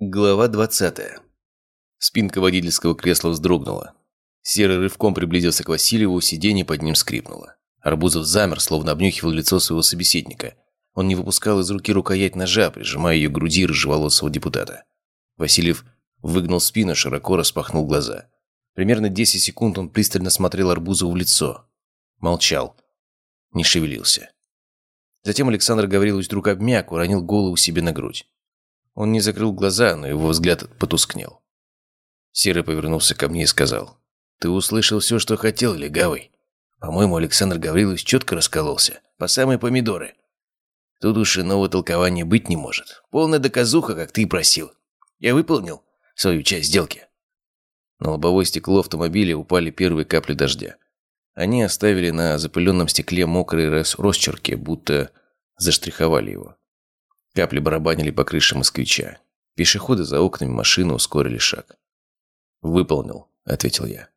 Глава 20. Спинка водительского кресла вздрогнула. Серый рывком приблизился к Васильеву, сиденье под ним скрипнуло. Арбузов замер, словно обнюхивал лицо своего собеседника. Он не выпускал из руки рукоять ножа, прижимая ее к груди рыжеволосого депутата. Васильев выгнул спину, широко распахнул глаза. Примерно 10 секунд он пристально смотрел Арбузову в лицо. Молчал. Не шевелился. Затем Александр Гаврилович вдруг обмяк, уронил голову себе на грудь. Он не закрыл глаза, но его взгляд потускнел. Серый повернулся ко мне и сказал. «Ты услышал все, что хотел, легавый. По-моему, Александр Гаврилович четко раскололся. По самые помидоры. Тут уж иного толкования быть не может. Полная доказуха, как ты и просил. Я выполнил свою часть сделки». На лобовое стекло автомобиля упали первые капли дождя. Они оставили на запыленном стекле мокрые росчерки, будто заштриховали его. Капли барабанили по крыше москвича. Пешеходы за окнами машины ускорили шаг. «Выполнил», — ответил я.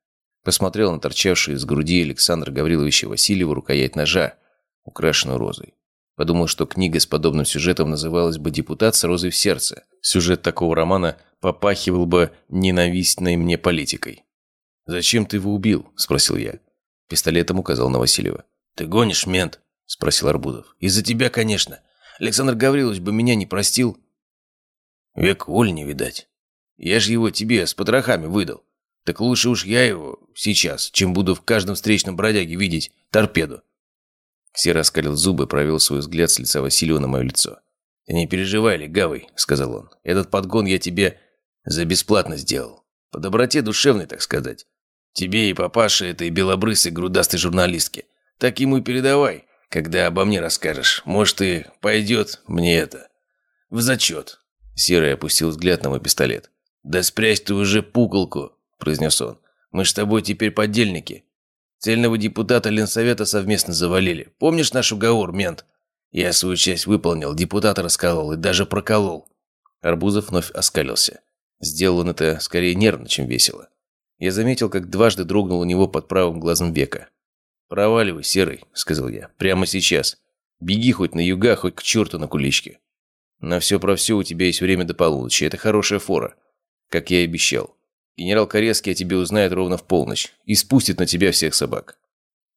Посмотрел на торчавшую из груди Александра Гавриловича Васильева рукоять ножа, украшенную розой. Подумал, что книга с подобным сюжетом называлась бы «Депутат с розой в сердце». Сюжет такого романа попахивал бы ненавистной мне политикой. «Зачем ты его убил?» – спросил я. Пистолетом указал на Васильева. «Ты гонишь, мент?» – спросил Арбудов. «Из-за тебя, конечно. Александр Гаврилович бы меня не простил. Век воли не видать. Я же его тебе с потрохами выдал. Так лучше уж я его сейчас, чем буду в каждом встречном бродяге видеть торпеду. Все раскалил зубы, провел свой взгляд с лица Васильева на мое лицо. «Ты не переживай, легавый», — сказал он. «Этот подгон я тебе за бесплатно сделал. По доброте душевной, так сказать. Тебе и папаше этой белобрысой грудастой журналистке. Так ему и передавай когда обо мне расскажешь. Может, и пойдет мне это. В зачет». Серый опустил взгляд на мой пистолет. «Да спрячь ты уже пуколку», – произнес он. «Мы с тобой теперь подельники. Цельного депутата Ленсовета совместно завалили. Помнишь наш уговор, мент? Я свою часть выполнил, депутата расколол и даже проколол». Арбузов вновь оскалился. Сделал он это скорее нервно, чем весело. Я заметил, как дважды дрогнул у него под правым глазом века. «Проваливай, Серый», — сказал я. «Прямо сейчас. Беги хоть на юга, хоть к черту на куличке. На все про все у тебя есть время до полуночи. Это хорошая фора. Как я и обещал. Генерал Корецкий о тебе узнает ровно в полночь и спустит на тебя всех собак».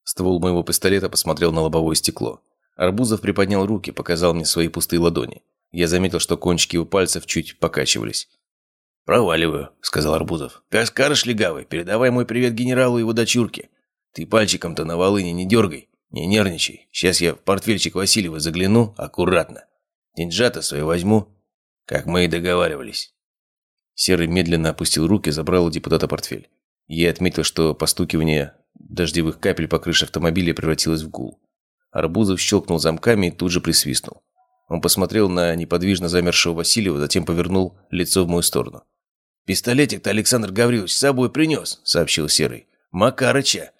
Ствол моего пистолета посмотрел на лобовое стекло. Арбузов приподнял руки, показал мне свои пустые ладони. Я заметил, что кончики его пальцев чуть покачивались. «Проваливаю», — сказал Арбузов. «Как скажешь, легавый, передавай мой привет генералу и его дочурке. Ты пальчиком-то на волыне не дергай, не нервничай. Сейчас я в портфельчик Васильева загляну аккуратно. Деньжата свои возьму, как мы и договаривались». Серый медленно опустил руки, забрал у депутата портфель. Я отметил, что постукивание дождевых капель по крыше автомобиля превратилось в гул. Арбузов щелкнул замками и тут же присвистнул. Он посмотрел на неподвижно замершего Васильева, затем повернул лицо в мою сторону. «Пистолетик-то Александр Гаврилович с собой принес», — сообщил Серый. «Макарыча.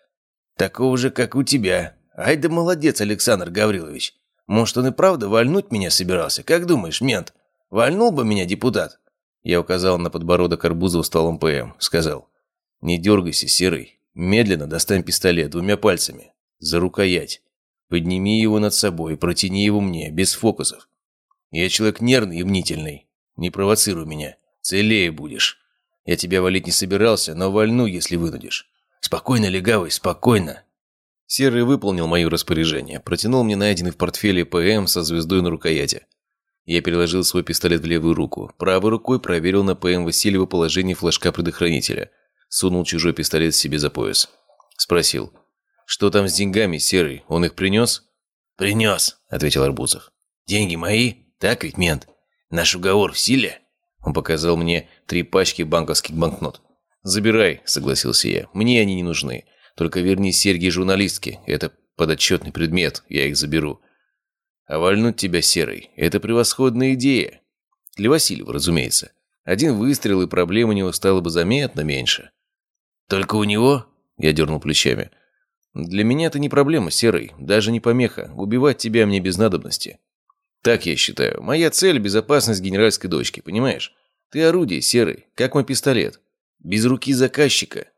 Такого же, как у тебя. Ай да молодец, Александр Гаврилович. Может, он и правда вальнуть меня собирался? Как думаешь, мент? Вальнул бы меня депутат?» Я указал на подбородок Арбузова столом ПМ. Сказал. «Не дергайся, Серый. Медленно достань пистолет двумя пальцами. За рукоять. Подними его над собой и протяни его мне, без фокусов. Я человек нервный и мнительный. Не провоцируй меня. Целее будешь. Я тебя валить не собирался, но вальну, если вынудишь. «Спокойно, легавый, спокойно!» Серый выполнил мое распоряжение, протянул мне найденный в портфеле ПМ со звездой на рукояти. Я переложил свой пистолет в левую руку, правой рукой проверил на ПМ Васильева положение флажка предохранителя, сунул чужой пистолет себе за пояс. Спросил, «Что там с деньгами, Серый? Он их принес?» «Принес», — ответил Арбузов. «Деньги мои? Так ведь, мент? Наш уговор в силе?» Он показал мне три пачки банковских банкнот. «Забирай», — согласился я. «Мне они не нужны. Только верни серьги журналистки. Это подотчетный предмет. Я их заберу». «А вальнуть тебя серый — это превосходная идея. Для Васильева, разумеется. Один выстрел, и проблем у него стало бы заметно меньше». «Только у него?» — я дернул плечами. «Для меня это не проблема, Серый, даже не помеха. Убивать тебя мне без надобности. Так я считаю. Моя цель — безопасность генеральской дочки, понимаешь? Ты орудие, Серый, как мой пистолет. Без руки заказчика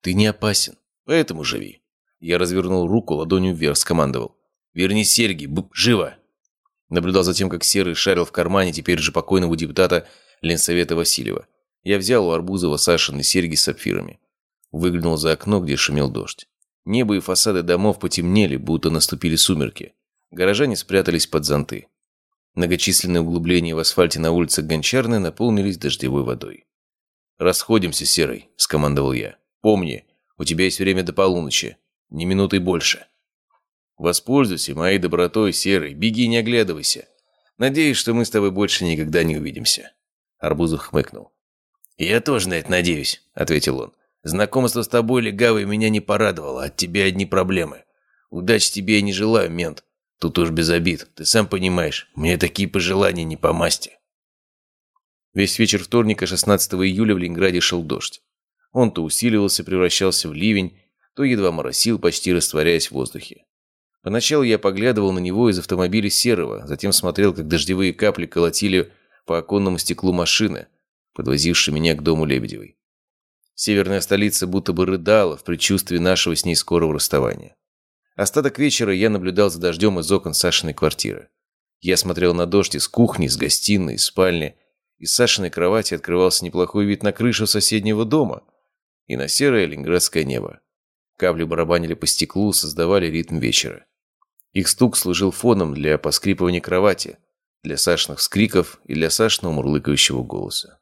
ты не опасен, поэтому живи. Я развернул руку, ладонью вверх скомандовал. «Верни серьги, б живо!» Наблюдал за тем, как Серый шарил в кармане теперь же покойного депутата Ленсовета Васильева. Я взял у Арбузова Сашины серьги с сапфирами. Выглянул за окно, где шумел дождь. Небо и фасады домов потемнели, будто наступили сумерки. Горожане спрятались под зонты. Многочисленные углубления в асфальте на улицах Гончарной наполнились дождевой водой. «Расходимся, Серый», – скомандовал я. «Помни, у тебя есть время до полуночи. Ни минуты больше». «Воспользуйся моей добротой, Серый. Беги, не оглядывайся. Надеюсь, что мы с тобой больше никогда не увидимся». Арбузов хмыкнул. «Я тоже на это надеюсь», – ответил он. «Знакомство с тобой, легавый, меня не порадовало. От тебя одни проблемы. Удачи тебе я не желаю, мент. Тут уж без обид. Ты сам понимаешь, мне такие пожелания не по масти». Весь вечер вторника, 16 июля, в Ленинграде шел дождь. Он то усиливался, превращался в ливень, то едва моросил, почти растворяясь в воздухе. Поначалу я поглядывал на него из автомобиля серого, затем смотрел, как дождевые капли колотили по оконному стеклу машины, подвозившей меня к дому Лебедевой. Северная столица будто бы рыдала в предчувствии нашего с ней скорого расставания. Остаток вечера я наблюдал за дождем из окон Сашиной квартиры. Я смотрел на дождь из кухни, из гостиной, из спальни. Из Сашиной кровати открывался неплохой вид на крышу соседнего дома и на серое ленинградское небо. Капли барабанили по стеклу, создавали ритм вечера. Их стук служил фоном для поскрипывания кровати, для Сашиных скриков и для Сашиного мурлыкающего голоса.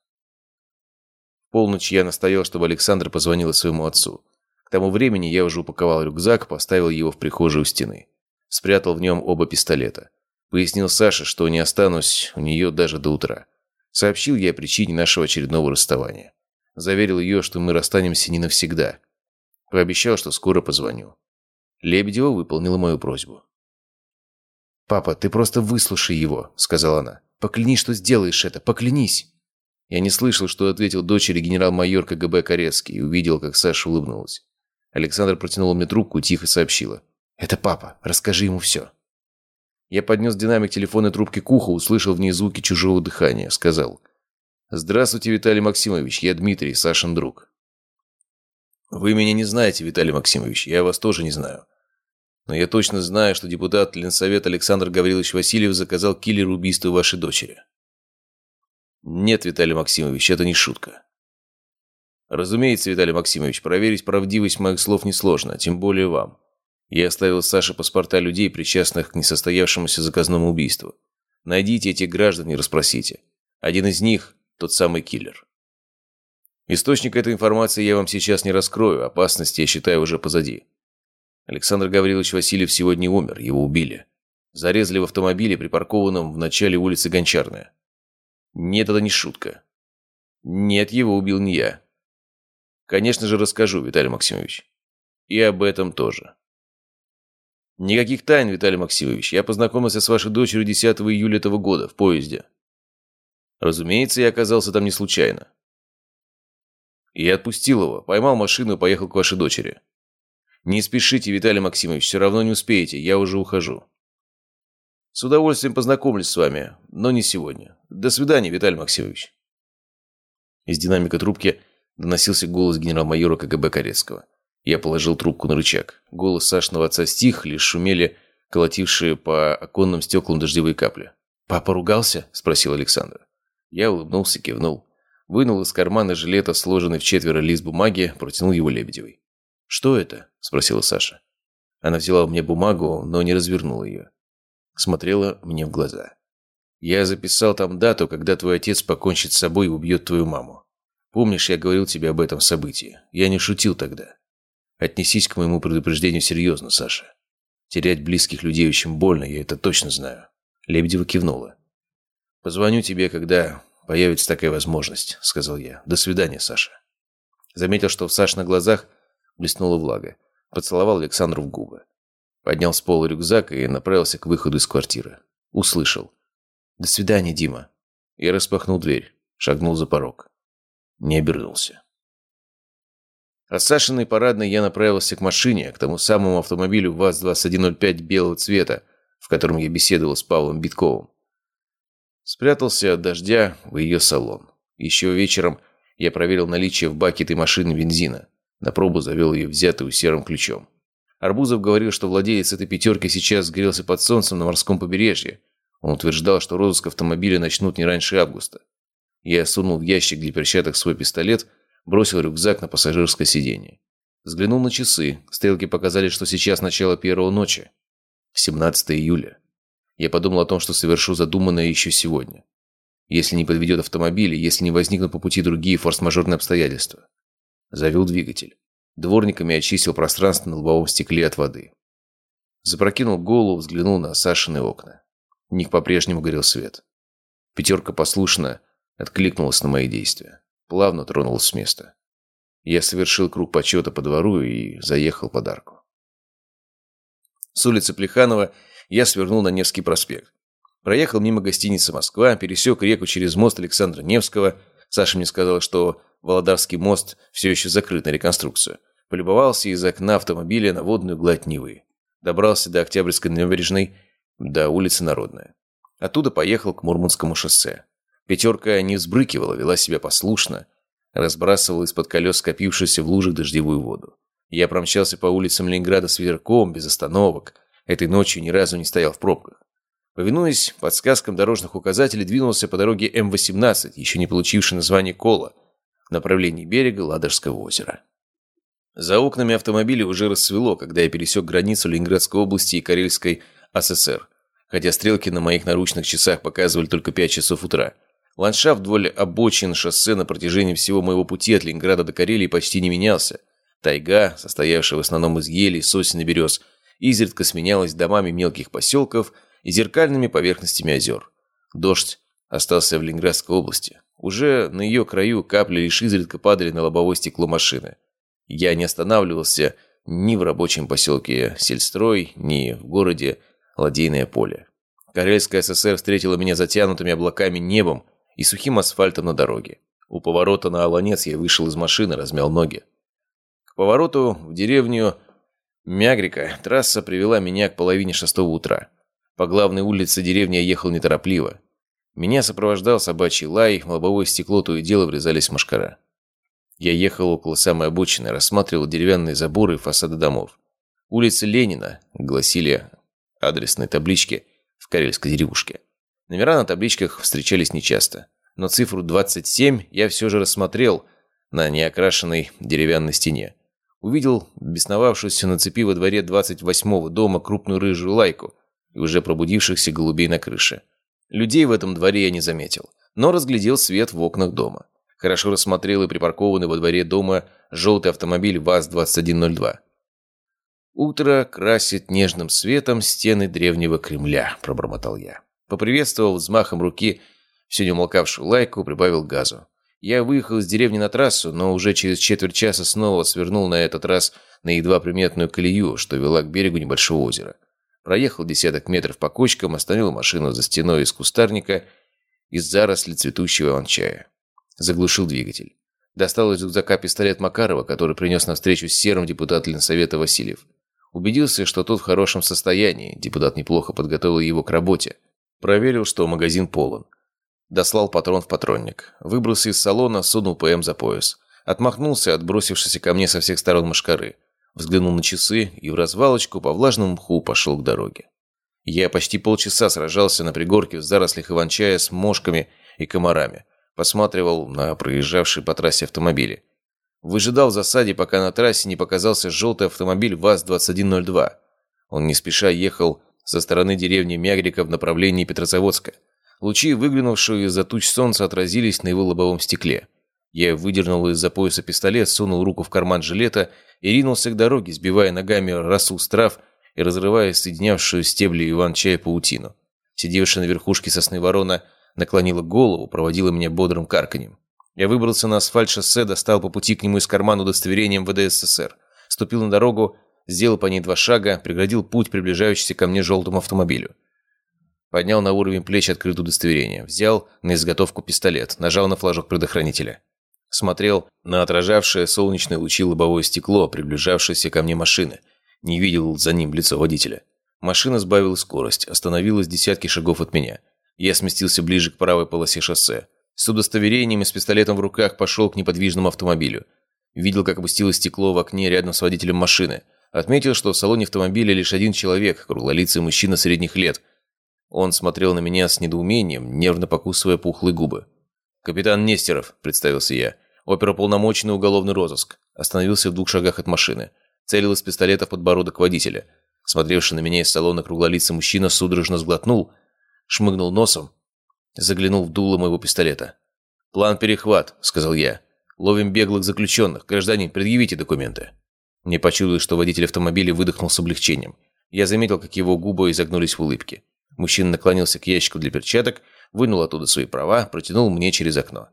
В полночь я настоял, чтобы Александр позвонил своему отцу. К тому времени я уже упаковал рюкзак, поставил его в прихожую у стены. Спрятал в нем оба пистолета. Пояснил Саше, что не останусь у нее даже до утра. Сообщил я о причине нашего очередного расставания. Заверил ее, что мы расстанемся не навсегда. Пообещал, что скоро позвоню. Лебедева выполнила мою просьбу. «Папа, ты просто выслушай его», — сказала она. «Поклянись, что сделаешь это, поклянись». Я не слышал, что ответил дочери генерал-майор КГБ Корецкий и увидел, как Саша улыбнулась. Александр протянул мне трубку и тихо сообщила. «Это папа, расскажи ему все». Я поднес динамик телефонной трубки к уху, услышал в ней звуки чужого дыхания. Сказал. «Здравствуйте, Виталий Максимович, я Дмитрий, Сашин друг». «Вы меня не знаете, Виталий Максимович, я вас тоже не знаю. Но я точно знаю, что депутат Ленсовет Александр Гаврилович Васильев заказал киллеру убийство вашей дочери. Нет, Виталий Максимович, это не шутка. Разумеется, Виталий Максимович, проверить правдивость моих слов несложно, тем более вам. Я оставил Саше паспорта людей, причастных к несостоявшемуся заказному убийству. Найдите этих граждан и расспросите. Один из них – тот самый киллер. Источник этой информации я вам сейчас не раскрою, опасности, я считаю, уже позади. Александр Гаврилович Васильев сегодня умер, его убили. Зарезали в автомобиле, припаркованном в начале улицы Гончарная. Нет, это не шутка. Нет, его убил не я. Конечно же, расскажу, Виталий Максимович. И об этом тоже. Никаких тайн, Виталий Максимович. Я познакомился с вашей дочерью 10 июля этого года в поезде. Разумеется, я оказался там не случайно. Я отпустил его, поймал машину и поехал к вашей дочери. «Не спешите, Виталий Максимович, все равно не успеете, я уже ухожу». «С удовольствием познакомлюсь с вами, но не сегодня. До свидания, Виталий Максимович». Из динамика трубки доносился голос генерал-майора КГБ Корецкого. Я положил трубку на рычаг. Голос Сашного отца стих, лишь шумели колотившие по оконным стеклам дождевые капли. «Папа ругался?» – спросил Александр. Я улыбнулся, кивнул. Вынул из кармана жилета сложенный в четверо лист бумаги, протянул его Лебедевой. «Что это?» – спросила Саша. Она взяла у меня бумагу, но не развернула ее. Смотрела мне в глаза. «Я записал там дату, когда твой отец покончит с собой и убьет твою маму. Помнишь, я говорил тебе об этом событии? Я не шутил тогда. Отнесись к моему предупреждению серьезно, Саша. Терять близких людей очень больно, я это точно знаю». Лебедева кивнула. «Позвоню тебе, когда появится такая возможность», — сказал я. «До свидания, Саша». Заметил, что в Сашиных глазах – блеснула влага. Поцеловал Александру в губы. Поднял с пола рюкзак и направился к выходу из квартиры. Услышал. «До свидания, Дима». Я распахнул дверь, шагнул за порог. Не обернулся. А с Сашиной парадной я направился к машине, к тому самому автомобилю ВАЗ-2105 белого цвета, в котором я беседовал с Павлом Битковым. Спрятался от дождя в ее салон. Еще вечером я проверил наличие в баке этой машины бензина. На пробу завел ее взятую серым ключом. Арбузов говорил, что владелец этой пятерки сейчас сгорелся под солнцем на морском побережье. Он утверждал, что розыск автомобиля начнут не раньше августа. Я сунул в ящик для перчаток свой пистолет, бросил рюкзак на пассажирское сиденье. Взглянул на часы. Стрелки показали, что сейчас начало первого ночи. 17 июля. Я подумал о том, что совершу задуманное еще сегодня. Если не подведет автомобиль, если не возникнут по пути другие форс-мажорные обстоятельства. Завел двигатель. Дворниками очистил пространство на лобовом стекле от воды. Запрокинул голову, взглянул на Сашины окна. В них по-прежнему горел свет. Пятерка послушно откликнулась на мои действия. Плавно тронулась с места. Я совершил круг почета по двору и заехал под арку. С улицы Плеханова я свернул на Невский проспект. Проехал мимо гостиницы «Москва», пересек реку через мост Александра Невского. Саша мне сказал, что Володарский мост все еще закрыт на реконструкцию. Полюбовался из окна автомобиля на водную гладь Невы. Добрался до Октябрьской набережной, до улицы Народная. Оттуда поехал к Мурманскому шоссе. Пятерка не взбрыкивала, вела себя послушно, разбрасывала из-под колес скопившуюся в лужах дождевую воду. Я промчался по улицам Ленинграда с ветерком, без остановок. Этой ночью ни разу не стоял в пробках. Повинуясь подсказкам дорожных указателей, двинулся по дороге М-18, еще не получившей название Кола, в направлении берега Ладожского озера. За окнами автомобиля уже рассвело, когда я пересек границу Ленинградской области и Карельской АССР, хотя стрелки на моих наручных часах показывали только 5 часов утра. Ландшафт вдоль обочин шоссе на протяжении всего моего пути от Ленинграда до Карелии почти не менялся. Тайга, состоявшая в основном из елей, сосен и берез, изредка сменялась домами мелких поселков и зеркальными поверхностями озер. Дождь остался в Ленинградской области. Уже на ее краю капли лишь изредка падали на лобовое стекло машины. Я не останавливался ни в рабочем поселке Сельстрой, ни в городе Ладейное поле. Карельская ССР встретила меня затянутыми облаками небом и сухим асфальтом на дороге. У поворота на Аланец я вышел из машины, размял ноги. К повороту в деревню Мягрика трасса привела меня к половине шестого утра. По главной улице деревни я ехал неторопливо. Меня сопровождал собачий лай, в лобовое стекло то и дело врезались машкара. Я ехал около самой обочины, рассматривал деревянные заборы и фасады домов. Улица Ленина, гласили адресной таблички в карельской деревушке. Номера на табличках встречались нечасто, но цифру 27 я все же рассмотрел на неокрашенной деревянной стене. Увидел бесновавшуюся на цепи во дворе 28-го дома крупную рыжую лайку и уже пробудившихся голубей на крыше. Людей в этом дворе я не заметил, но разглядел свет в окнах дома. Хорошо рассмотрел и припаркованный во дворе дома желтый автомобиль ВАЗ-2102. «Утро красит нежным светом стены древнего Кремля», – пробормотал я. Поприветствовал взмахом руки всю не умолкавшую лайку, прибавил газу. Я выехал из деревни на трассу, но уже через четверть часа снова свернул на этот раз на едва приметную колею, что вела к берегу небольшого озера. Проехал десяток метров по кочкам, остановил машину за стеной из кустарника из заросли цветущего иван-чая. Заглушил двигатель. Достал из рюкзака пистолет Макарова, который принес на встречу с серым депутат Ленсовета Васильев. Убедился, что тот в хорошем состоянии, депутат неплохо подготовил его к работе. Проверил, что магазин полон. Дослал патрон в патронник. Выбрался из салона, сунул ПМ за пояс. Отмахнулся, отбросившийся ко мне со всех сторон машкары. Взглянул на часы и в развалочку по влажному мху пошел к дороге. Я почти полчаса сражался на пригорке в зарослях иван-чая с мошками и комарами. Посматривал на проезжавшие по трассе автомобили. Выжидал в засаде, пока на трассе не показался желтый автомобиль ВАЗ-2102. Он не спеша ехал со стороны деревни Мягрика в направлении Петрозаводска. Лучи, выглянувшие из-за туч солнца, отразились на его лобовом стекле. Я выдернул из-за пояса пистолет, сунул руку в карман жилета и ринулся к дороге, сбивая ногами росу с трав и разрывая соединявшую стебли иван-чая паутину. Сидевшая на верхушке сосны ворона наклонила голову, проводила меня бодрым карканьем. Я выбрался на асфальт шоссе, достал по пути к нему из кармана удостоверение МВД СССР. Ступил на дорогу, сделал по ней два шага, преградил путь приближающийся ко мне желтому автомобилю. Поднял на уровень плеч открытое удостоверение. Взял на изготовку пистолет, нажал на флажок предохранителя. Смотрел на отражавшее солнечные лучи лобовое стекло, приближавшееся ко мне машины. Не видел за ним лицо водителя. Машина сбавила скорость, остановилась десятки шагов от меня. Я сместился ближе к правой полосе шоссе. С удостоверением и с пистолетом в руках пошел к неподвижному автомобилю. Видел, как опустилось стекло в окне рядом с водителем машины. Отметил, что в салоне автомобиля лишь один человек, круглолицый мужчина средних лет. Он смотрел на меня с недоумением, нервно покусывая пухлые губы. «Капитан Нестеров», — представился я. «Оперуполномоченный уголовный розыск». Остановился в двух шагах от машины. Целил из пистолета в подбородок водителя. Смотревший на меня из салона круглолицый мужчина судорожно сглотнул, шмыгнул носом, заглянул в дуло моего пистолета. «План перехват», — сказал я. «Ловим беглых заключенных. Гражданин, предъявите документы». Мне почудилось, что водитель автомобиля выдохнул с облегчением. Я заметил, как его губы изогнулись в улыбке. Мужчина наклонился к ящику для перчаток, вынул оттуда свои права, протянул мне через окно.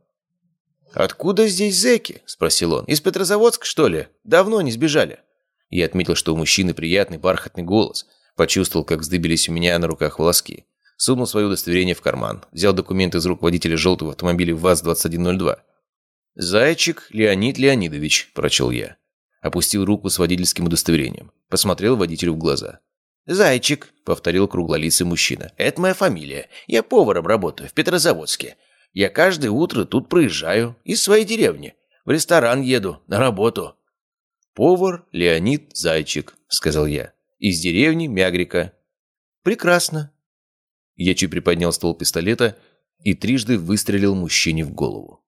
«Откуда здесь зэки?» – спросил он. «Из Петрозаводска, что ли? Давно не сбежали?» Я отметил, что у мужчины приятный бархатный голос. Почувствовал, как вздыбились у меня на руках волоски. Сунул свое удостоверение в карман. Взял документы из рук водителя желтого автомобиля ВАЗ-2102. «Зайчик Леонид Леонидович», – прочел я. Опустил руку с водительским удостоверением. Посмотрел водителю в глаза. «Зайчик», — повторил круглолицый мужчина. «Это моя фамилия. Я поваром работаю в Петрозаводске. Я каждое утро тут проезжаю. Из своей деревни. В ресторан еду. На работу». «Повар Леонид Зайчик», — сказал я. «Из деревни Мягрика». «Прекрасно». Я чуть приподнял ствол пистолета и трижды выстрелил мужчине в голову.